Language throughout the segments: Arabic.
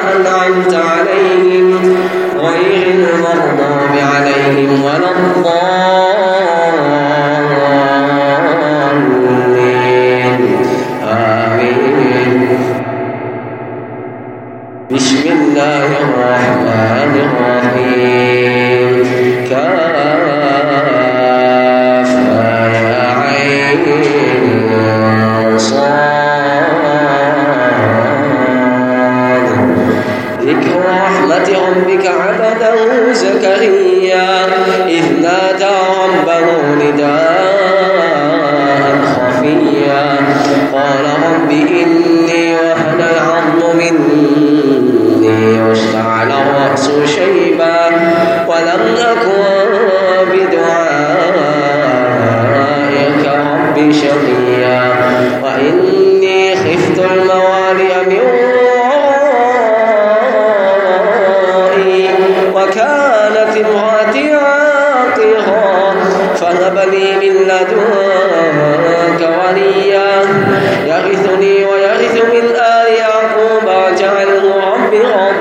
أنعمت عليهم ذكر رحمة ربك عبده زكريا إذ نادى ربه نداء خفيا. قال رب إني وهن العظم مني واشتعل الرأس شيبا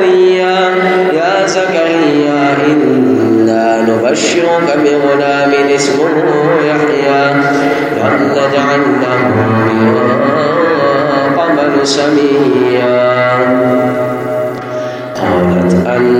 رب رضيا يا زكريا إنا نبشرك بغلام اسمه يحيى. لم نجعل له من قبل سميا. قالت أنا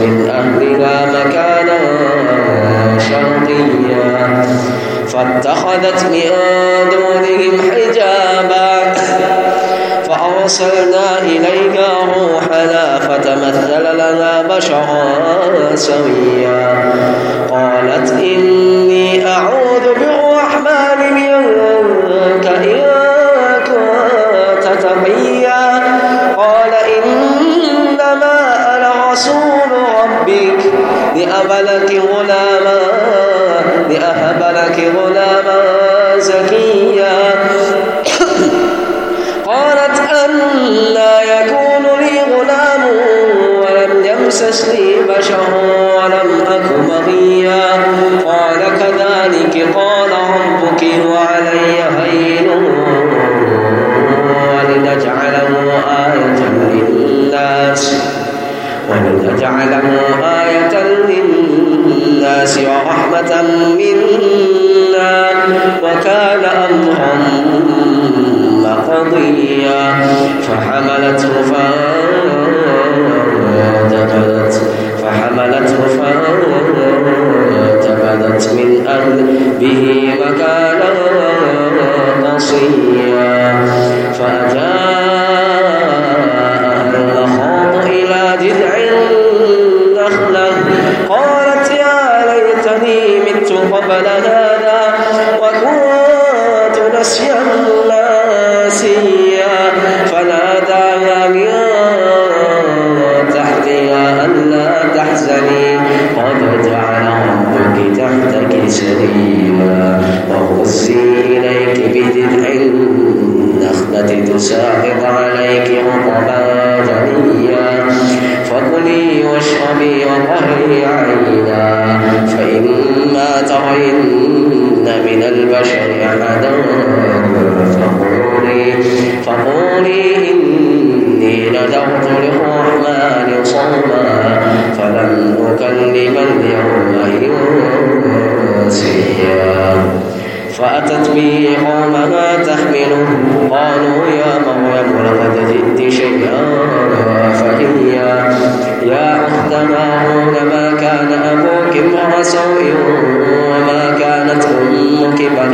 من أهلها مكانا شرقيا فاتخذت من دونهم حجابا فأرسلنا إليها روحنا فتمثل لنا بشرا سويا قالت إني أعوذ ولم يمسسني بشر ولم أك بغيا قال كذلك قال ربك وعلي هين ولنجعله آية للناس ولنجعله آية للناس ورحمة منا وكان أمرا مقضيا فحملته فانتبذت فحملته فانتبذت من أهل به مكانا قصيا فأجاء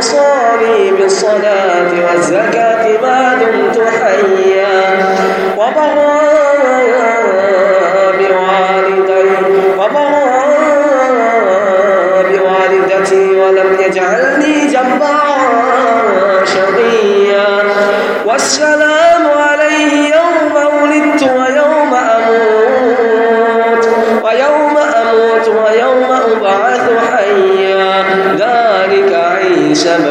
وأوصاني بالصلاة والزكاة ما دمت حيا وبرا بوالدي وبرا بوالدتي ولم يجعلني جبارا شقيا. والسلام Hisham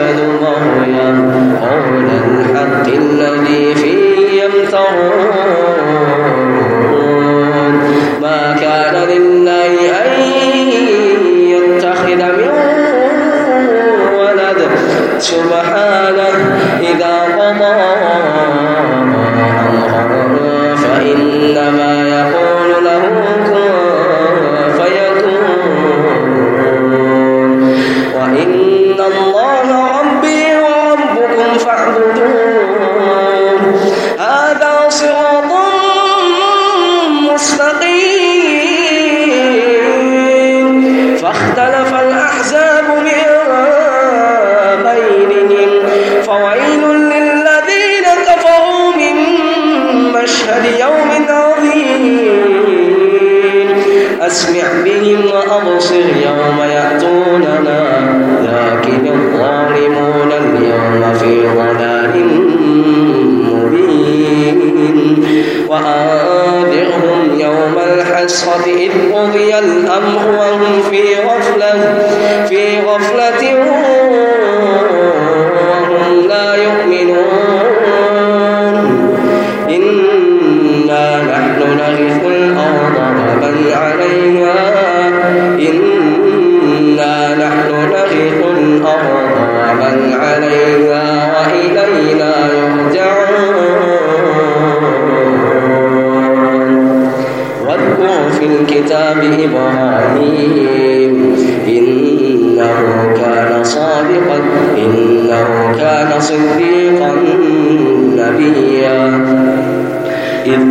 sera الأمر وهم في غفلة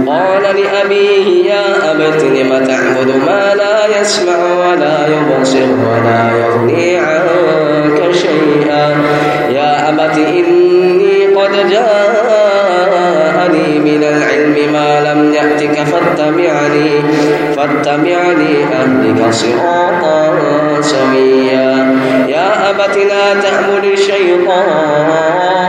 قال لأبيه يا أبت لم تعبد ما لا يسمع ولا يبصر ولا يغني عنك شيئا؟ يا أبت إني قد جاءني من العلم ما لم يأتك فاتبعني فاتبعني أهلك صراطا سويا. يا أبت لا تعبد الشيطان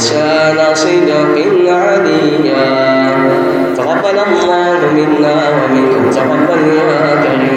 لهم لسان صدق عليا. تقبل الله منا ومنكم تقبل يا كريم